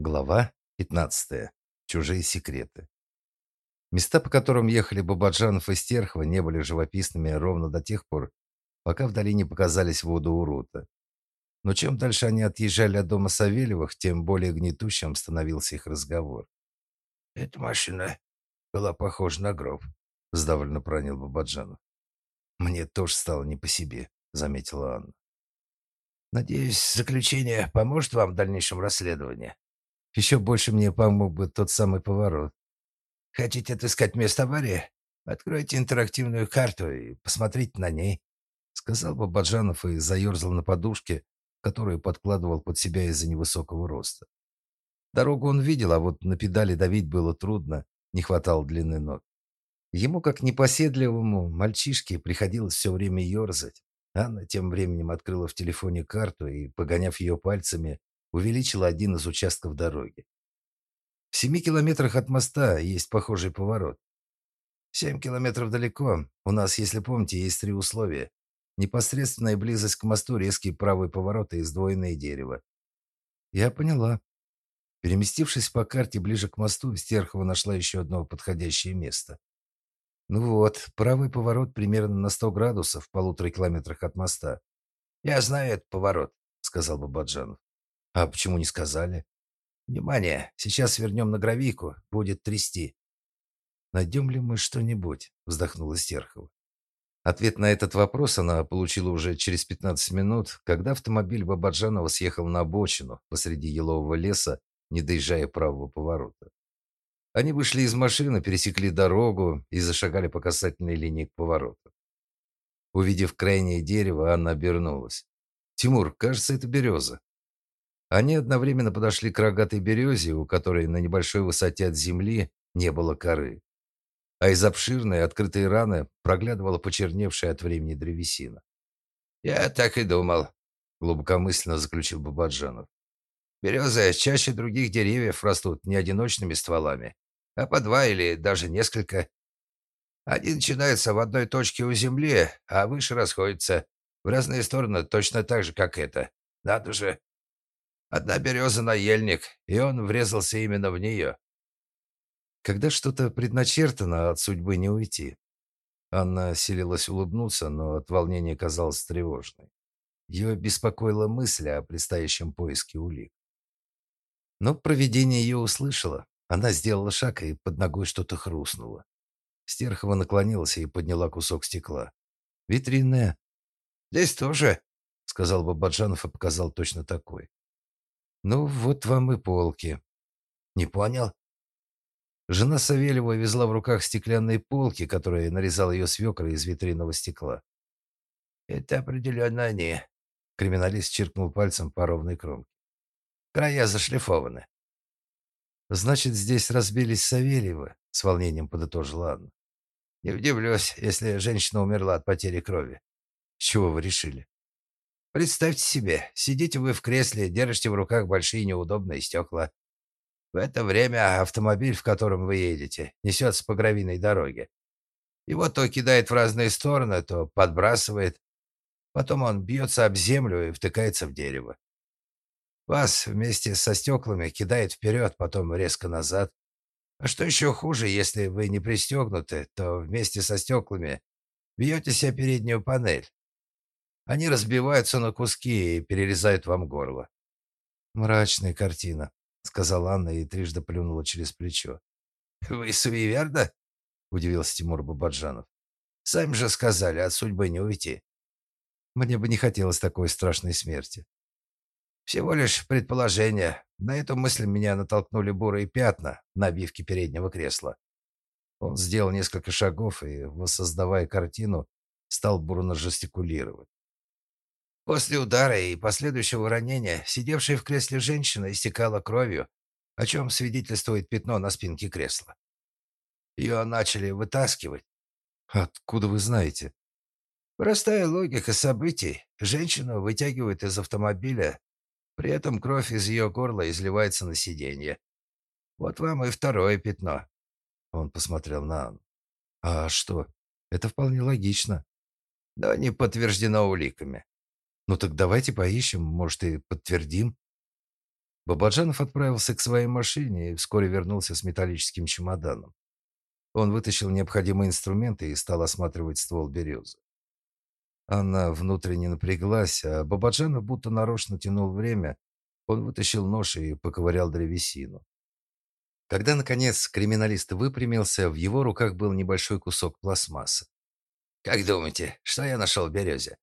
Глава 15. Чужие секреты. Места, по которым ехали Бабаджанов и Стерхова, не были живописными ровно до тех пор, пока вдали не показались воды Урута. Но чем дальше они отъезжали от дома Савельевых, тем более гнетущим становился их разговор. «Эта машина была похожа на гроб», — сдавленно пронил Бабаджанов. «Мне тоже стало не по себе», — заметила Анна. «Надеюсь, заключение поможет вам в дальнейшем расследовании?» Еще больше мне помог бы тот самый поворот. Хотите отыскать место аварии? Откройте интерактивную карту и посмотрите на ней, сказал Бабаджанов и заерзал на подушке, которую подкладывал под себя из-за невысокого роста. Дорогу он видел, а вот на педали давить было трудно, не хватало длины ног. Ему, как непоседливому мальчишке, приходилось все время ерзать. Анна тем временем открыла в телефоне карту и, погоняв ее пальцами, увеличила один из участков дороги. В семи километрах от моста есть похожий поворот. Семь километров далеко. У нас, если помните, есть три условия. Непосредственная близость к мосту, резкий правый поворот и сдвоенное дерево. Я поняла. Переместившись по карте ближе к мосту, Стерхова нашла еще одно подходящее место. Ну вот, правый поворот примерно на 100 градусов в полутора километрах от моста. Я знаю этот поворот, сказал Бабаджанов. А почему не сказали? Внимание, сейчас вернем на гравийку, будет трясти. Найдем ли мы что-нибудь? Вздохнула Стерхова. Ответ на этот вопрос она получила уже через 15 минут, когда автомобиль Бабаджанова съехал на обочину посреди елового леса, не доезжая правого поворота. Они вышли из машины, пересекли дорогу и зашагали по касательной линии к повороту. Увидев крайнее дерево, Анна обернулась. «Тимур, кажется, это береза». Они одновременно подошли к рогатой березе, у которой на небольшой высоте от земли не было коры. А из обширной открытой раны проглядывала почерневшая от времени древесина. «Я так и думал», — глубокомысленно заключил Бабаджанов. «Березы чаще других деревьев растут не одиночными стволами, а по два или даже несколько. Они начинаются в одной точке у земли, а выше расходятся в разные стороны точно так же, как это. Надо же, Одна береза на ельник, и он врезался именно в нее. Когда что-то предначертано, от судьбы не уйти. Анна силилась улыбнуться, но от волнения казалась тревожной. Ее беспокоила мысль о предстоящем поиске улик. Но провидение ее услышало. Она сделала шаг, и под ногой что-то хрустнуло. Стерхова наклонилась и подняла кусок стекла. «Витринная». «Здесь тоже», — сказал Бабаджанов и показал точно такой. Ну, вот вам и полки. Не понял? Жена Савельева везла в руках стеклянные полки, которые нарезал ее свекр из витринного стекла. Это определенно они. Криминалист чиркнул пальцем по ровной кромке. Края зашлифованы. Значит, здесь разбились Савельевы, с волнением подытожила Анна. Не удивлюсь, если женщина умерла от потери крови. С чего вы решили? Представьте себе, сидите вы в кресле, держите в руках большие неудобные стекла. В это время автомобиль, в котором вы едете, несется по гравийной дороге. Его то кидает в разные стороны, то подбрасывает. Потом он бьется об землю и втыкается в дерево. Вас вместе со стеклами кидает вперед, потом резко назад. А что еще хуже, если вы не пристегнуты, то вместе со стеклами бьетесь о переднюю панель. Они разбиваются на куски и перерезают вам горло. Мрачная картина, сказала Анна и трижды плюнула через плечо. Вы суеверда? удивился Тимур Бабаджанов. Сами же сказали, от судьбы не уйти. Мне бы не хотелось такой страшной смерти. Всего лишь предположение. На эту мысль меня натолкнули бурые пятна на обивке переднего кресла. Он сделал несколько шагов и, воссоздавая картину, стал бурно жестикулировать. После удара и последующего ранения сидевшая в кресле женщина истекала кровью, о чем свидетельствует пятно на спинке кресла. Ее начали вытаскивать. Откуда вы знаете? Простая логика событий. Женщину вытягивают из автомобиля, при этом кровь из ее горла изливается на сиденье. Вот вам и второе пятно. Он посмотрел на Анну. А что? Это вполне логично. Но не подтверждено уликами. Ну так давайте поищем, может, и подтвердим. Бабаджанов отправился к своей машине и вскоре вернулся с металлическим чемоданом. Он вытащил необходимые инструменты и стал осматривать ствол березы. Анна внутренне напряглась, а Бабаджанов будто нарочно тянул время. Он вытащил нож и поковырял древесину. Когда, наконец, криминалист выпрямился, в его руках был небольшой кусок пластмассы. «Как думаете, что я нашел в березе?»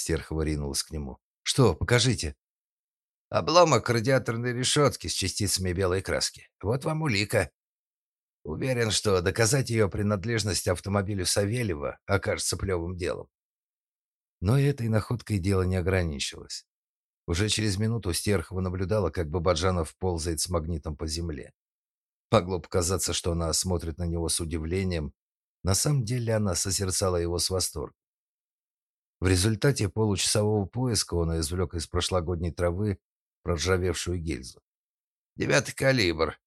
Стерхова ринулась к нему. «Что? Покажите». «Обломок радиаторной решетки с частицами белой краски. Вот вам улика. Уверен, что доказать ее принадлежность автомобилю Савельева окажется плевым делом». Но этой находкой дело не ограничилось. Уже через минуту Стерхова наблюдала, как Бабаджанов ползает с магнитом по земле. Могло показаться, что она смотрит на него с удивлением. На самом деле она созерцала его с восторгом. В результате получасового поиска он извлек из прошлогодней травы проржавевшую гильзу. «Девятый калибр».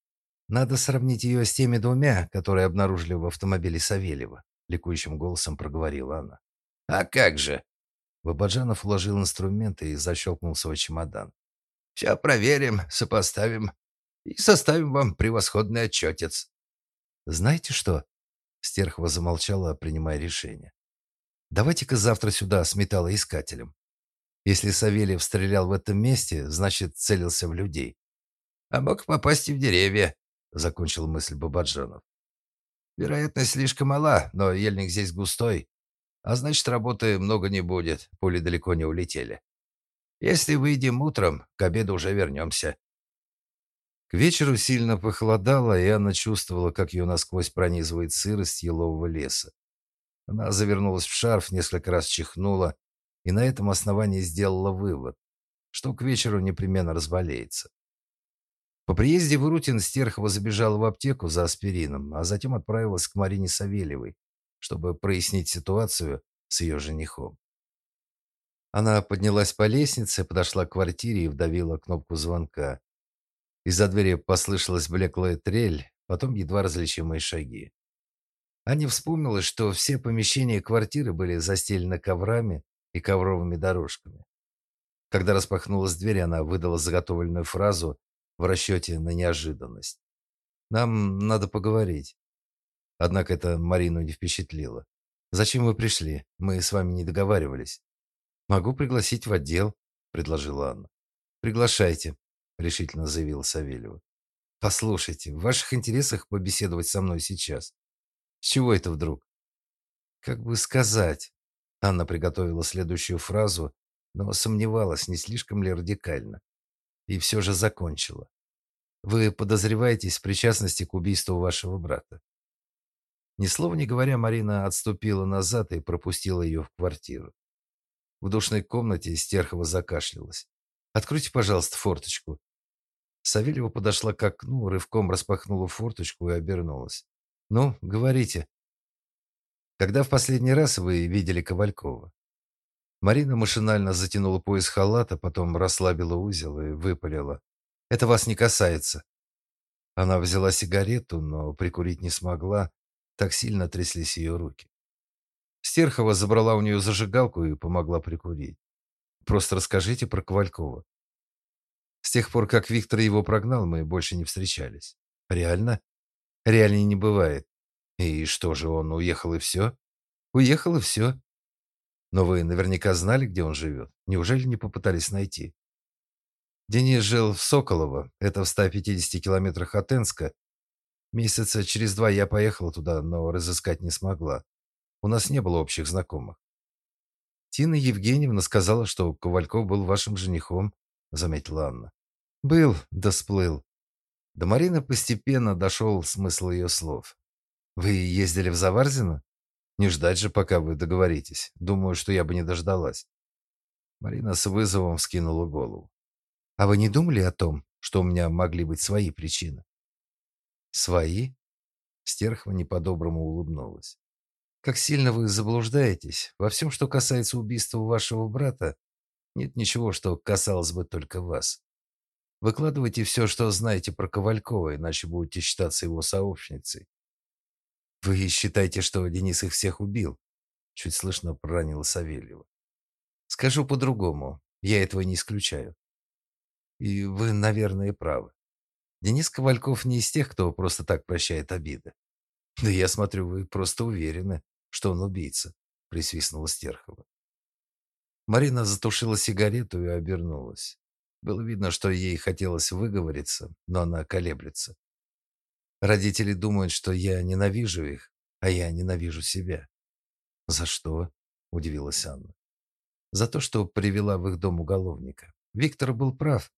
«Надо сравнить ее с теми двумя, которые обнаружили в автомобиле Савельева», ликующим голосом проговорила она. «А как же?» Бабаджанов вложил инструменты и защелкнул свой чемодан. «Все проверим, сопоставим и составим вам превосходный отчетец». «Знаете что?» Стерхова замолчала, принимая решение. «Давайте-ка завтра сюда с металлоискателем. Если Савельев стрелял в этом месте, значит, целился в людей. А мог попасть и в деревья», — закончил мысль Бабаджанов. «Вероятность слишком мала, но ельник здесь густой, а значит, работы много не будет, пули далеко не улетели. Если выйдем утром, к обеду уже вернемся. К вечеру сильно похолодало, и Анна чувствовала, как ее насквозь пронизывает сырость елового леса. Она завернулась в шарф, несколько раз чихнула, и на этом основании сделала вывод, что к вечеру непременно разболеется. По приезде в Ирутин Стерхова забежала в аптеку за аспирином, а затем отправилась к Марине Савельевой, чтобы прояснить ситуацию с ее женихом. Она поднялась по лестнице, подошла к квартире и вдавила кнопку звонка. Из-за двери послышалась блеклая трель, потом едва различимые шаги. Аня вспомнила, что все помещения квартиры были застелены коврами и ковровыми дорожками. Когда распахнулась дверь, она выдала заготовленную фразу в расчете на неожиданность. «Нам надо поговорить». Однако это Марину не впечатлило. «Зачем вы пришли? Мы с вами не договаривались». «Могу пригласить в отдел», — предложила Анна. «Приглашайте», решительно заявил Савельева. Послушайте, в ваших интересах побеседовать со мной сейчас. С чего это вдруг? Как бы сказать? Анна приготовила следующую фразу, но сомневалась, не слишком ли радикально. И все же закончила. Вы подозреваетесь в причастности к убийству вашего брата. Ни слова не говоря, Марина отступила назад и пропустила ее в квартиру. В душной комнате Стерхова закашлялась. Откройте, пожалуйста, форточку. Савельева подошла к окну, рывком распахнула форточку и обернулась. Ну, говорите. Когда в последний раз вы видели Ковалькова? Марина машинально затянула пояс халата, потом расслабила узел и выпалила: "Это вас не касается". Она взяла сигарету, но прикурить не смогла, так сильно тряслись ее руки. Стерхова забрала у нее зажигалку и помогла прикурить. Просто расскажите про Ковалькова. С тех пор, как Виктор его прогнал, мы больше не встречались. Реально? Реально не бывает. И что же, он уехал и все? Уехал и все. Но вы наверняка знали, где он живет. Неужели не попытались найти? Денис жил в Соколово, это в 150 километрах от Энска. Месяца через два я поехала туда, но разыскать не смогла. У нас не было общих знакомых. Тина Евгеньевна сказала, что Ковальков был вашим женихом, заметила Анна. Был, да сплыл. До Марины постепенно дошел смысл ее слов. Вы ездили в Заварзино? Не ждать же, пока вы договоритесь. Думаю, что я бы не дождалась. Марина с вызовом вскинула голову. А вы не думали о том, что у меня могли быть свои причины? Свои? Стерхова не по-доброму улыбнулась. Как сильно вы заблуждаетесь. Во всем, что касается убийства вашего брата, нет ничего, что касалось бы только вас. Выкладывайте все, что знаете про Ковалькова, иначе будете считаться его сообщницей. Вы считаете, что Денис их всех убил? Чуть слышно проронила Савельева. Скажу по-другому. Я этого не исключаю. И вы, наверное, правы. Денис Ковальков не из тех, кто просто так прощает обиды. Да я смотрю, вы просто уверены, что он убийца, присвистнула Стерхова. Марина затушила сигарету и обернулась. Было видно, что ей хотелось выговориться, но она колеблется. Родители думают, что я ненавижу их, а я ненавижу себя. За что? удивилась Анна. За то, что привела в их дом уголовника. Виктор был прав.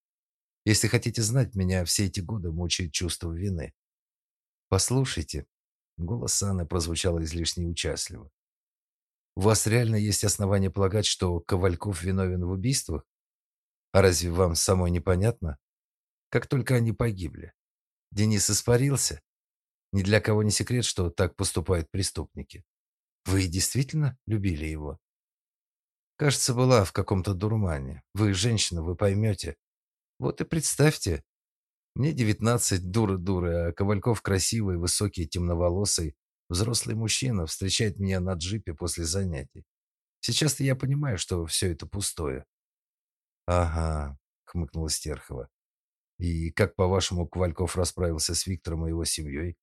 Если хотите знать, меня все эти годы мучает чувство вины. Послушайте, голос Анны прозвучал излишне участливо. У вас реально есть основания полагать, что Ковальков виновен в убийствах? А разве вам самой непонятно? Как только они погибли. Денис испарился. Ни для кого не секрет, что так поступают преступники. Вы действительно любили его? Кажется, была в каком-то дурмане. Вы женщина, вы поймете. Вот и представьте. Мне девятнадцать, дура-дура, а Ковальков красивый, высокий, темноволосый, Взрослый мужчина встречает меня на джипе после занятий. Сейчас-то я понимаю, что все это пустое. Ага, хмыкнула Стерхова. И как, по-вашему, Ковальков расправился с Виктором и его семьей?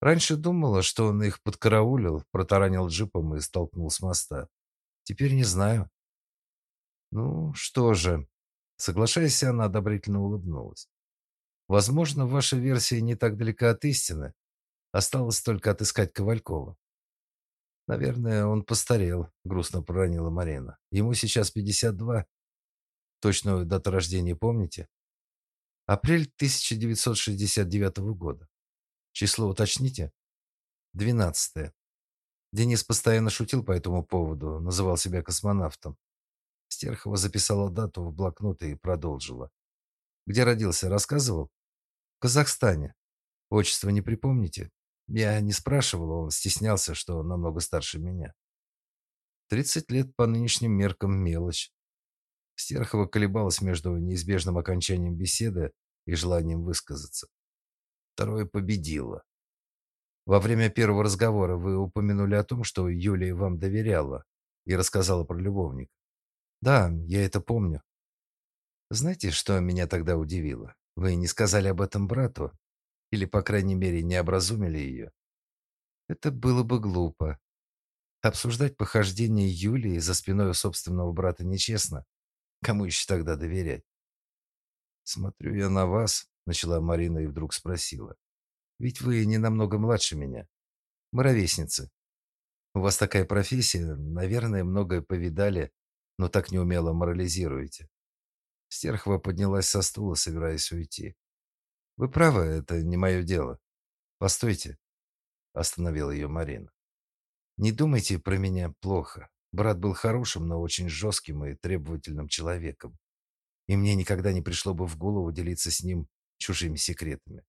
Раньше думала, что он их подкараулил, протаранил джипом и столкнул с моста. Теперь не знаю. Ну, что же, соглашаясь, она одобрительно улыбнулась. Возможно, ваша версия не так далека от истины, Осталось только отыскать Ковалькова. Наверное, он постарел, грустно проронила Марина. Ему сейчас 52. Точную дату рождения помните? Апрель 1969 года. Число уточните? 12. Денис постоянно шутил по этому поводу, называл себя космонавтом. Стерхова записала дату в блокнот и продолжила. Где родился, рассказывал? В Казахстане. Отчество не припомните? Я не спрашивал, он стеснялся, что намного старше меня. Тридцать лет по нынешним меркам мелочь. Стерхова колебалась между неизбежным окончанием беседы и желанием высказаться. Второе победило. Во время первого разговора вы упомянули о том, что Юлия вам доверяла и рассказала про любовника. Да, я это помню. Знаете, что меня тогда удивило? Вы не сказали об этом брату, или, по крайней мере, не образумили ее. Это было бы глупо. Обсуждать похождения Юлии за спиной у собственного брата нечестно. Кому еще тогда доверять? Смотрю я на вас, начала Марина и вдруг спросила. Ведь вы не намного младше меня. Мы ровесницы. У вас такая профессия, наверное, многое повидали, но так неумело морализируете. Стерхова поднялась со стула, собираясь уйти. Вы правы, это не мое дело. Постойте, остановила ее Марина. Не думайте про меня плохо. Брат был хорошим, но очень жестким и требовательным человеком. И мне никогда не пришло бы в голову делиться с ним чужими секретами.